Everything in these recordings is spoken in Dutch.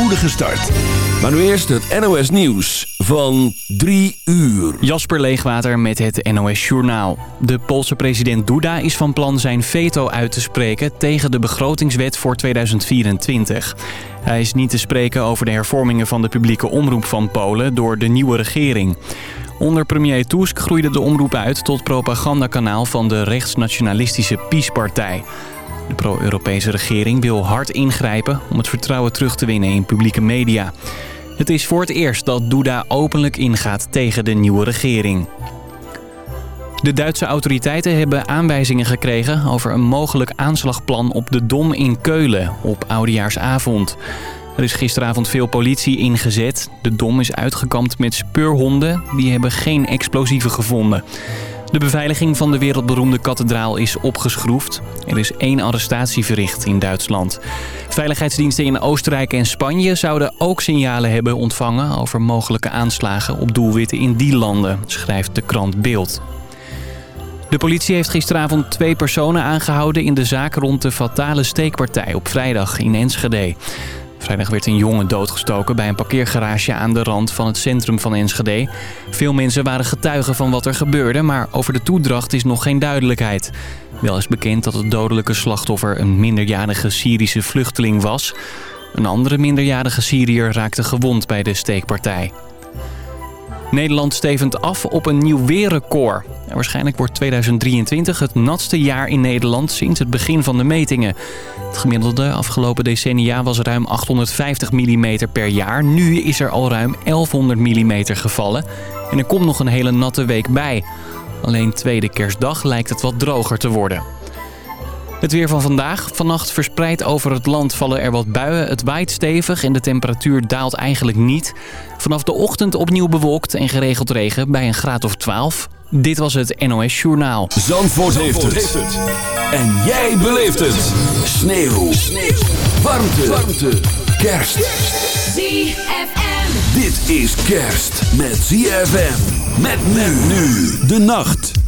spoedige start. Maar nu eerst het NOS Nieuws van 3 uur. Jasper Leegwater met het NOS Journaal. De Poolse president Duda is van plan zijn veto uit te spreken... tegen de begrotingswet voor 2024. Hij is niet te spreken over de hervormingen van de publieke omroep van Polen... door de nieuwe regering. Onder premier Tusk groeide de omroep uit tot propagandakanaal van de rechtsnationalistische PiS-partij. De pro-Europese regering wil hard ingrijpen om het vertrouwen terug te winnen in publieke media. Het is voor het eerst dat Duda openlijk ingaat tegen de nieuwe regering. De Duitse autoriteiten hebben aanwijzingen gekregen over een mogelijk aanslagplan op de Dom in Keulen op Oudejaarsavond. Er is gisteravond veel politie ingezet. De Dom is uitgekampt met speurhonden. Die hebben geen explosieven gevonden. De beveiliging van de wereldberoemde kathedraal is opgeschroefd. Er is één arrestatie verricht in Duitsland. Veiligheidsdiensten in Oostenrijk en Spanje zouden ook signalen hebben ontvangen... over mogelijke aanslagen op doelwitten in die landen, schrijft de krant Beeld. De politie heeft gisteravond twee personen aangehouden in de zaak rond de fatale steekpartij op vrijdag in Enschede. Vrijdag werd een jongen doodgestoken bij een parkeergarage aan de rand van het centrum van Enschede. Veel mensen waren getuigen van wat er gebeurde, maar over de toedracht is nog geen duidelijkheid. Wel is bekend dat het dodelijke slachtoffer een minderjarige Syrische vluchteling was. Een andere minderjarige Syriër raakte gewond bij de steekpartij. Nederland stevend af op een nieuw weerrecord. waarschijnlijk wordt 2023 het natste jaar in Nederland sinds het begin van de metingen. Het gemiddelde afgelopen decennia was ruim 850 mm per jaar. Nu is er al ruim 1100 mm gevallen. En er komt nog een hele natte week bij. Alleen tweede kerstdag lijkt het wat droger te worden. Het weer van vandaag. Vannacht verspreid over het land vallen er wat buien. Het waait stevig en de temperatuur daalt eigenlijk niet. Vanaf de ochtend opnieuw bewolkt en geregeld regen bij een graad of 12. Dit was het NOS Journaal. Zandvoort, heeft, het. En jij beleeft het. Sneeuw. Sneeuw. Warmte. Warmte. Kerst. ZFM. Dit is kerst met ZFM. Met men nu de nacht.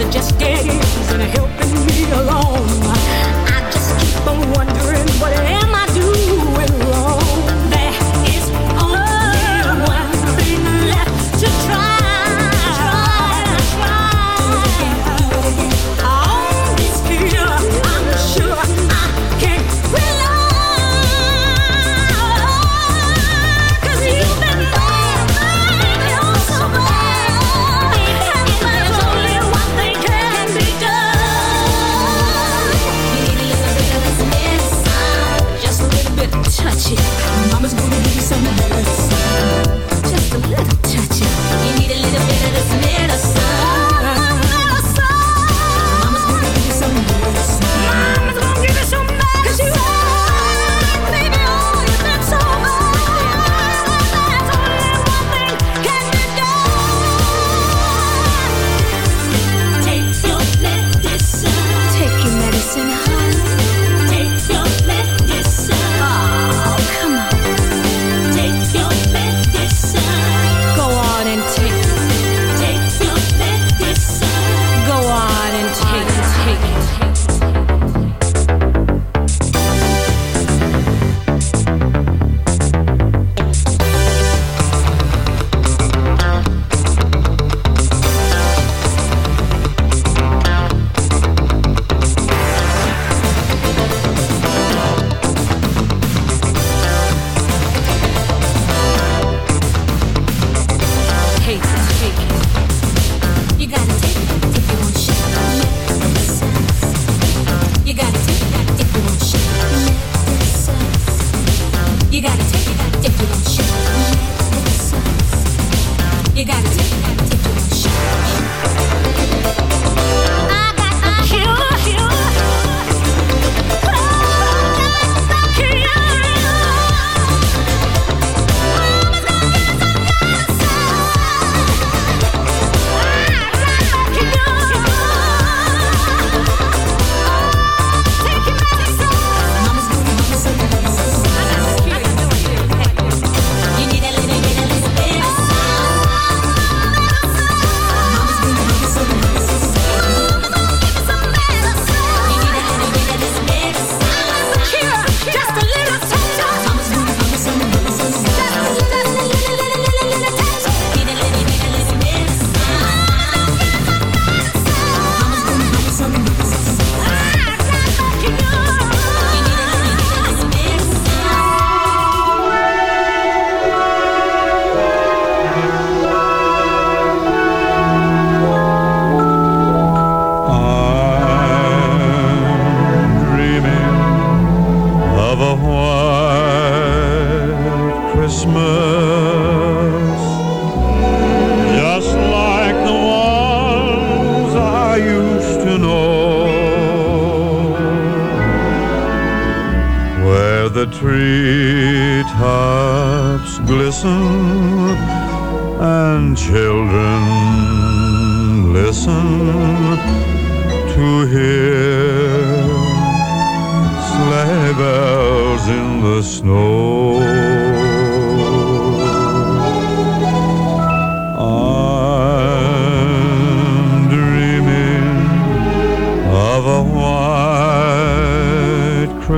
and just days and helping me along.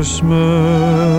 Christmas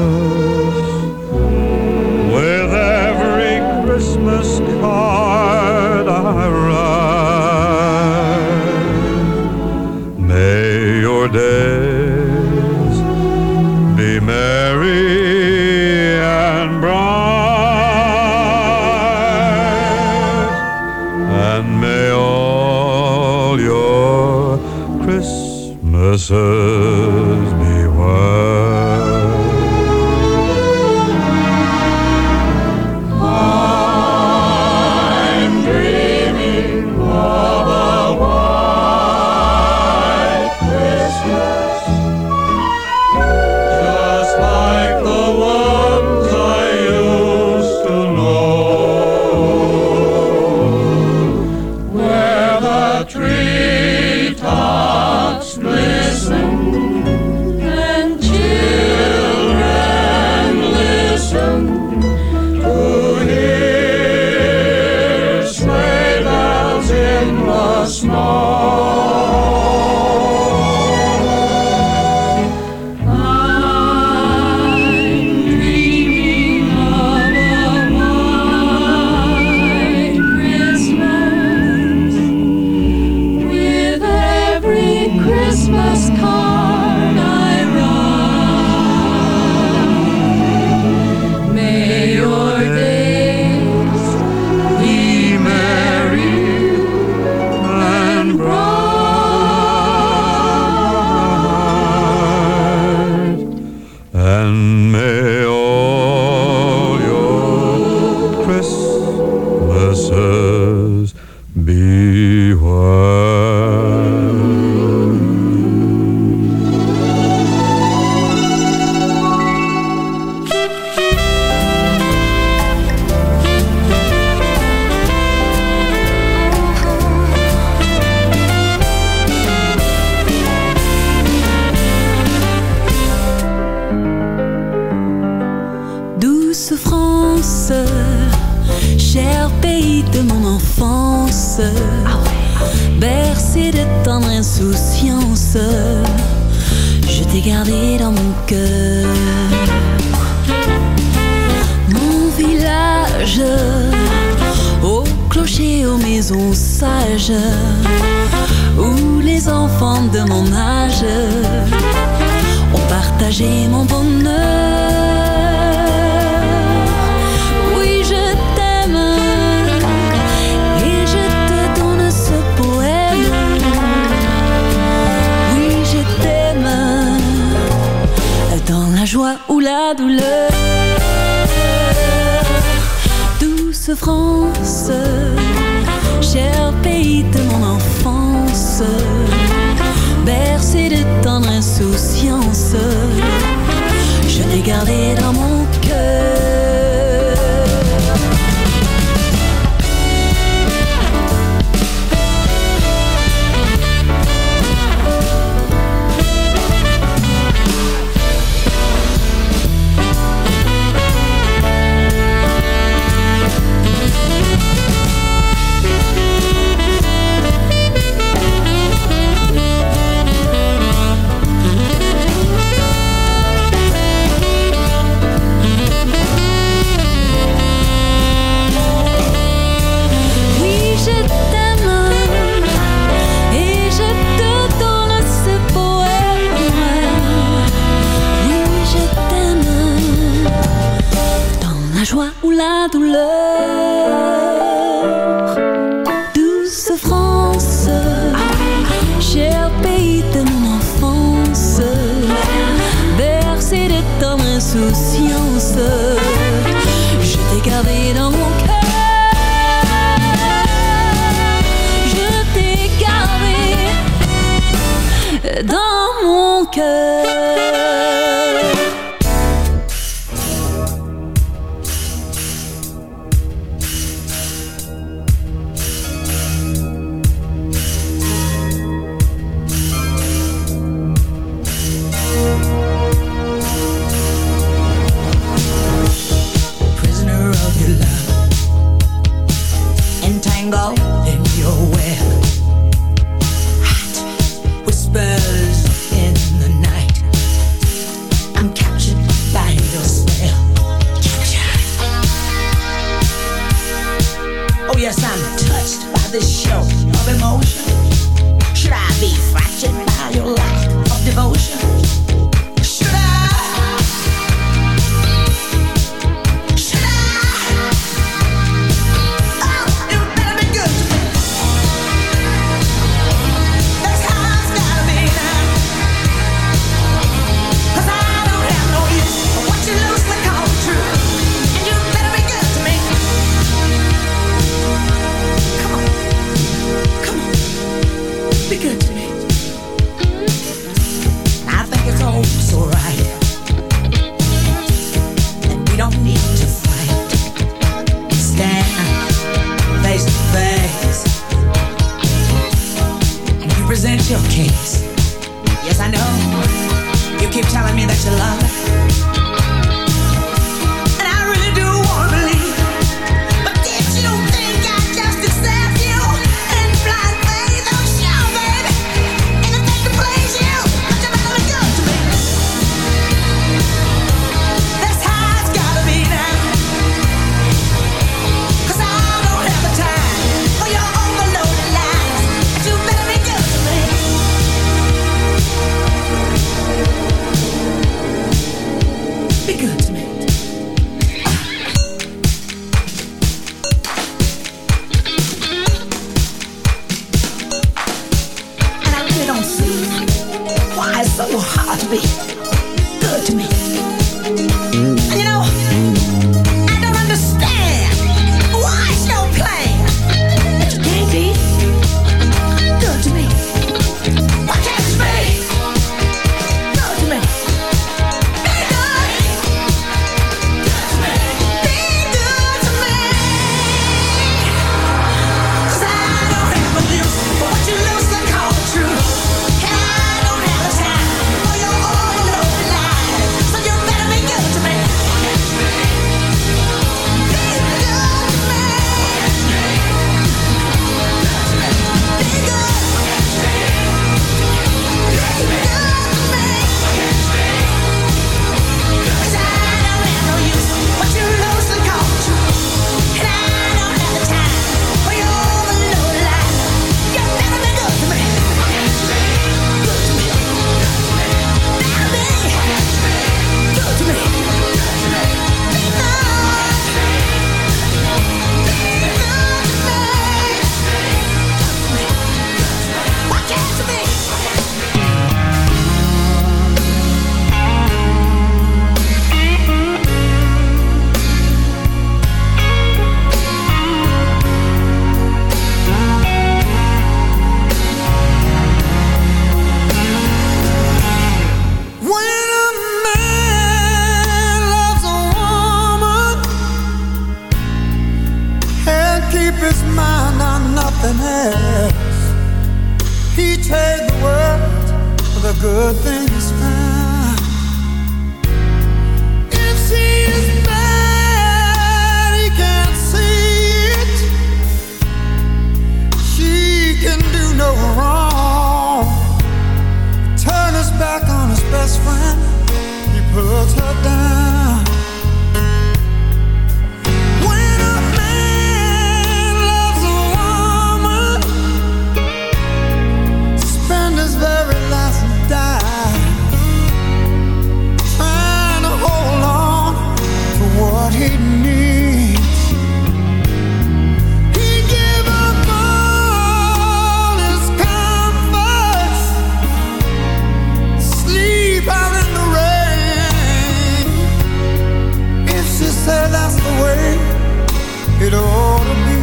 It'll to be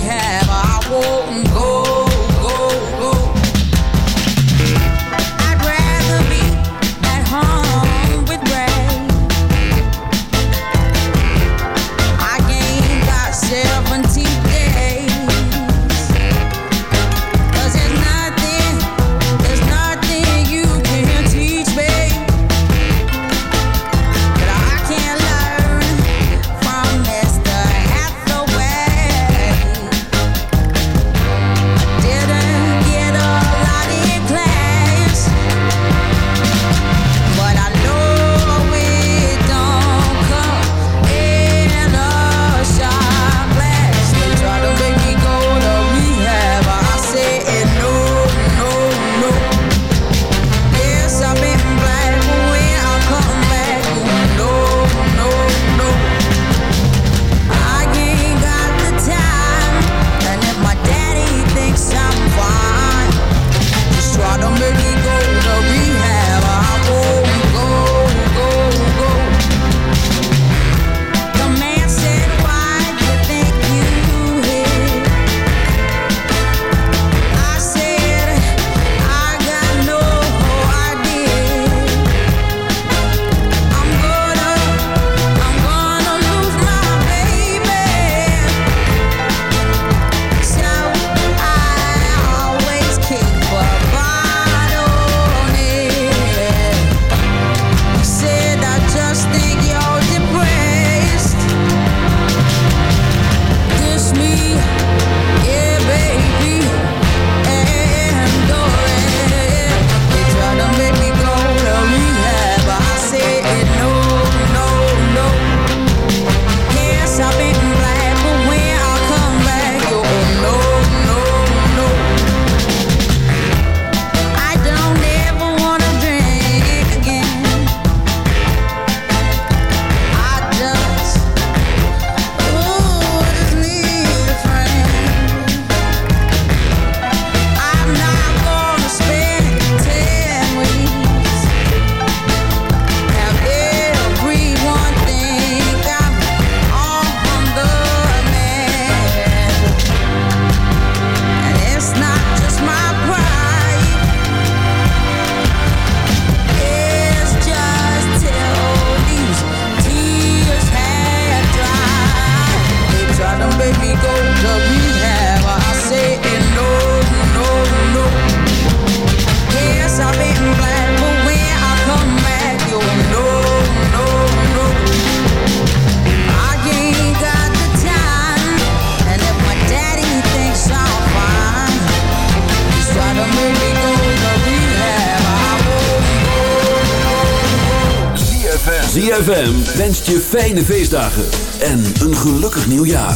ZFM wenst je fijne feestdagen en een gelukkig nieuwjaar.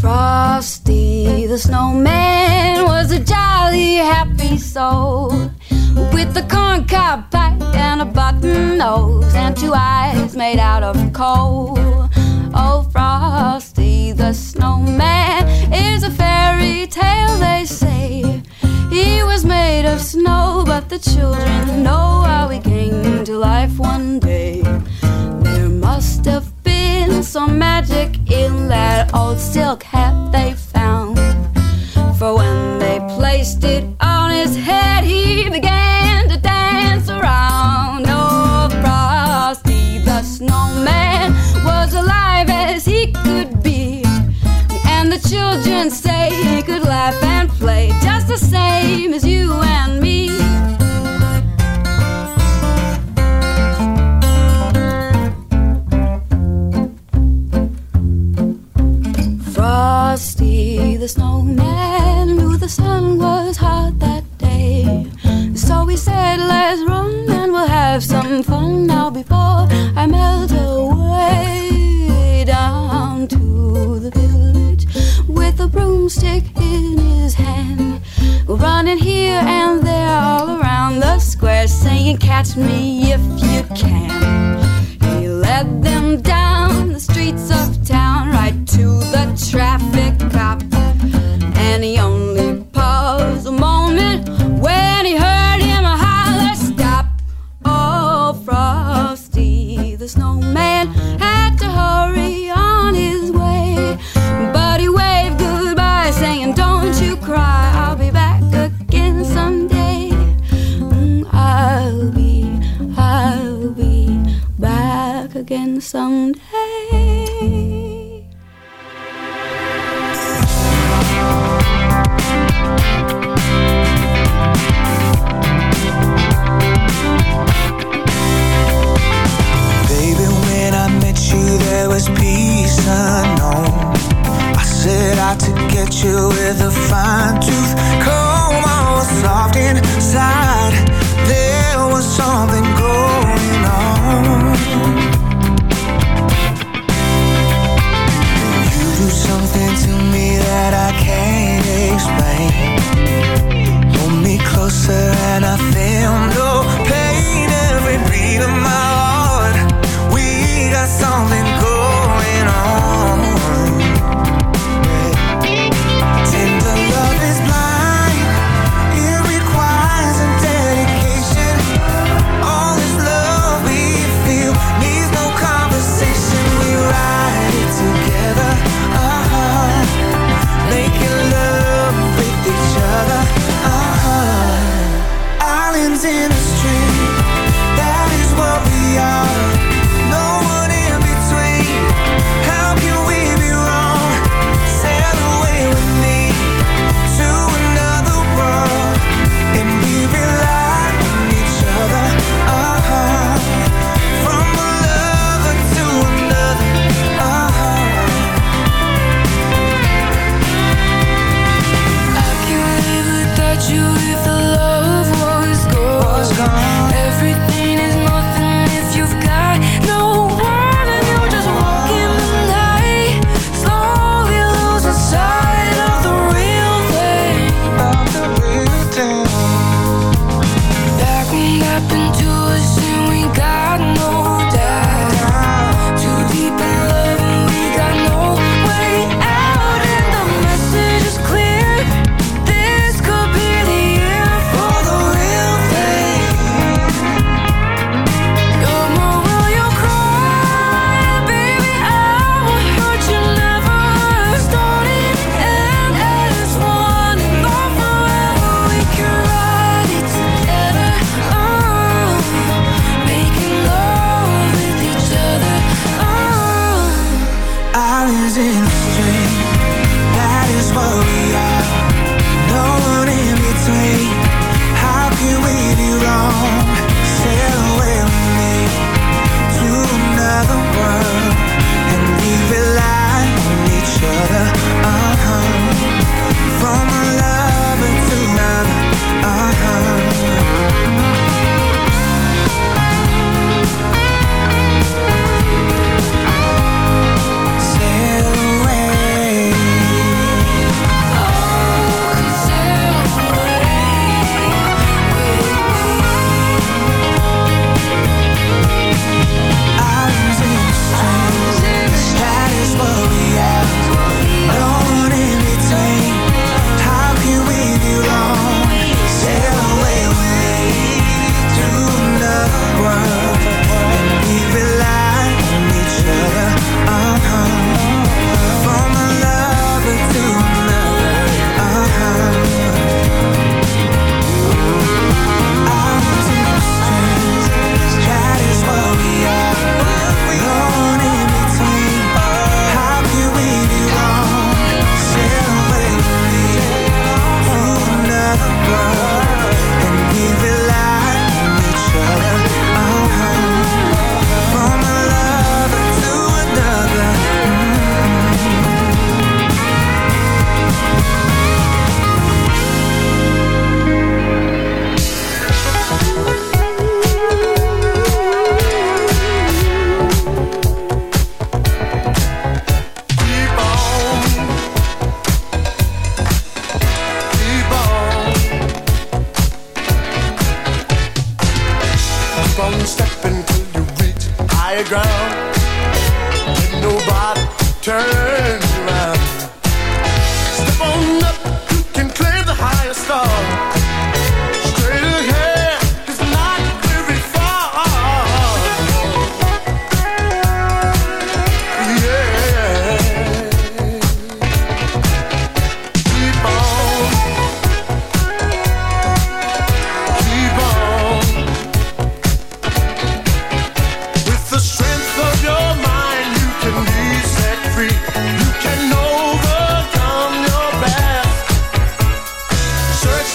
Frosty the snowman was a jolly happy soul. With a corncob pipe and a button nose and two eyes made out of coal. children know how we came to life one day. There must have been some magic in that old silk hat they found. For when they placed it on his head, he began to dance around. Oh, Frosty the snowman was alive as he could be. And the children say he could laugh and play just the same as you and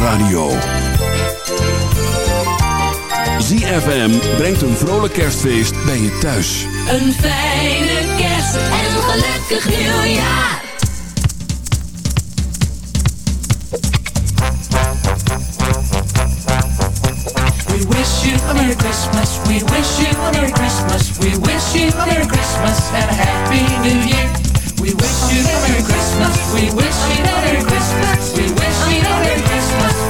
radio. ZFM brengt een vrolijk kerstfeest bij je thuis. Een fijne kerst en een gelukkig nieuwjaar. We wish you a Merry Christmas. We wish you a Merry Christmas. We wish you a Merry Christmas and a Happy New Year. We wish you a Merry Christmas. We wish you a Merry Christmas. We wish you a Merry Christmas and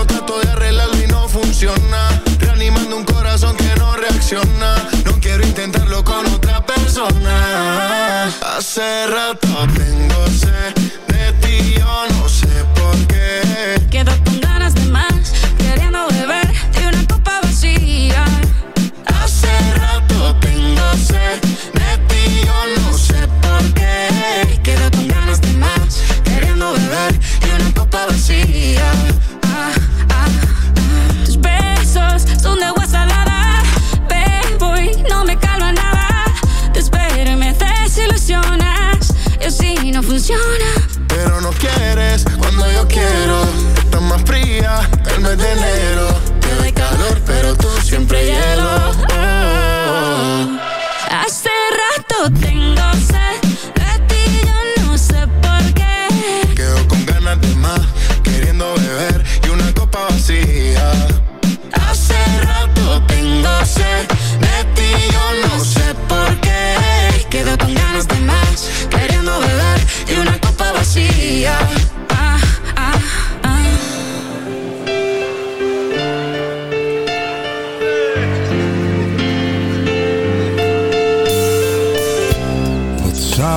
pero trato de arreglarlo y no funciona. Reanimando un corazón que no reacciona. No quiero intentarlo con otra persona. Hace rato tengo sed de ti, yo no sé por qué. Quedo con ganas de más, queriendo beber de una copa vacía. Hace rato tengo sed Jonas.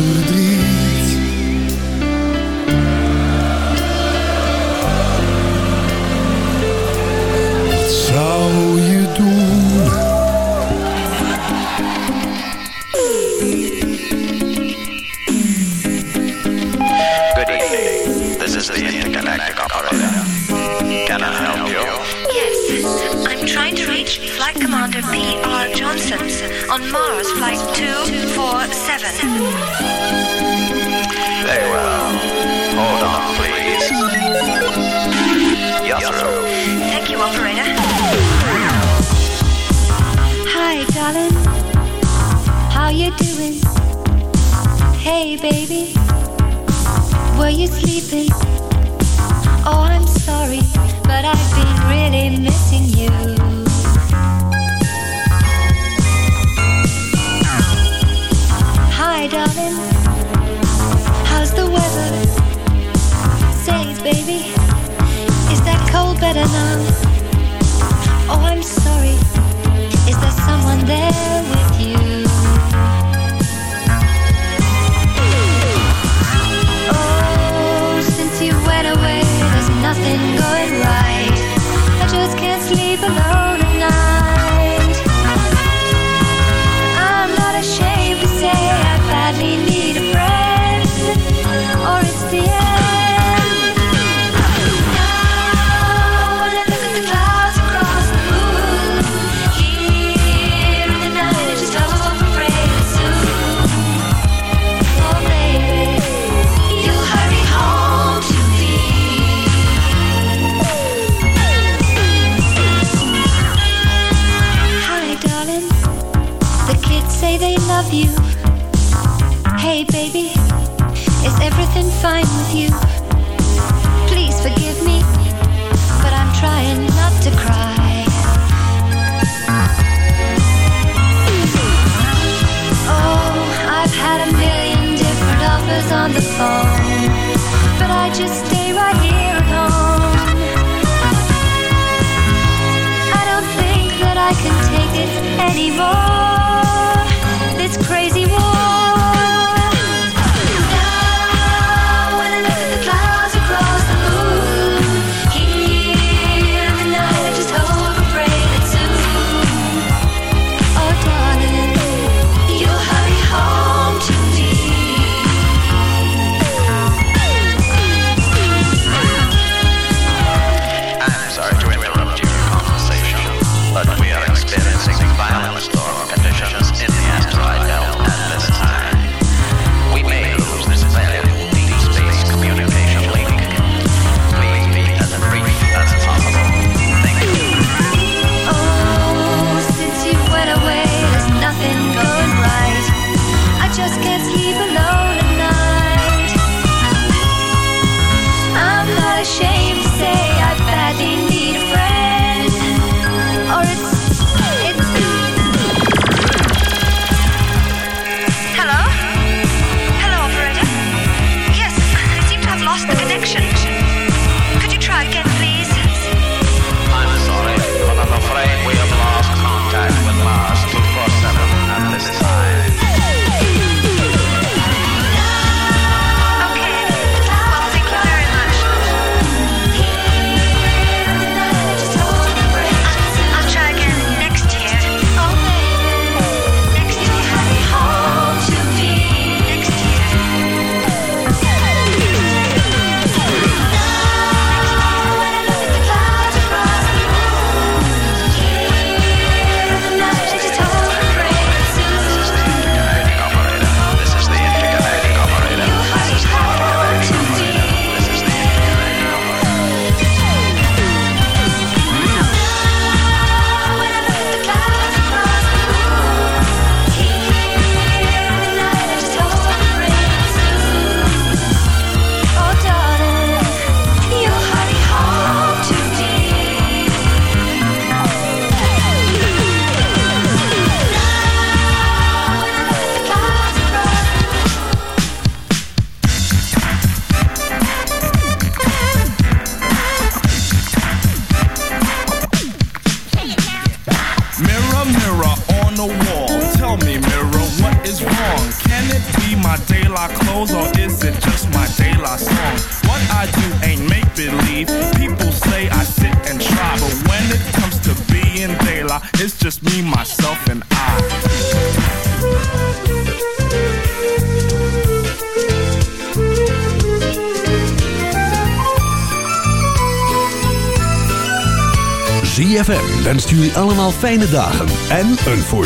Verdriet. Allemaal fijne dagen en een voorspoedig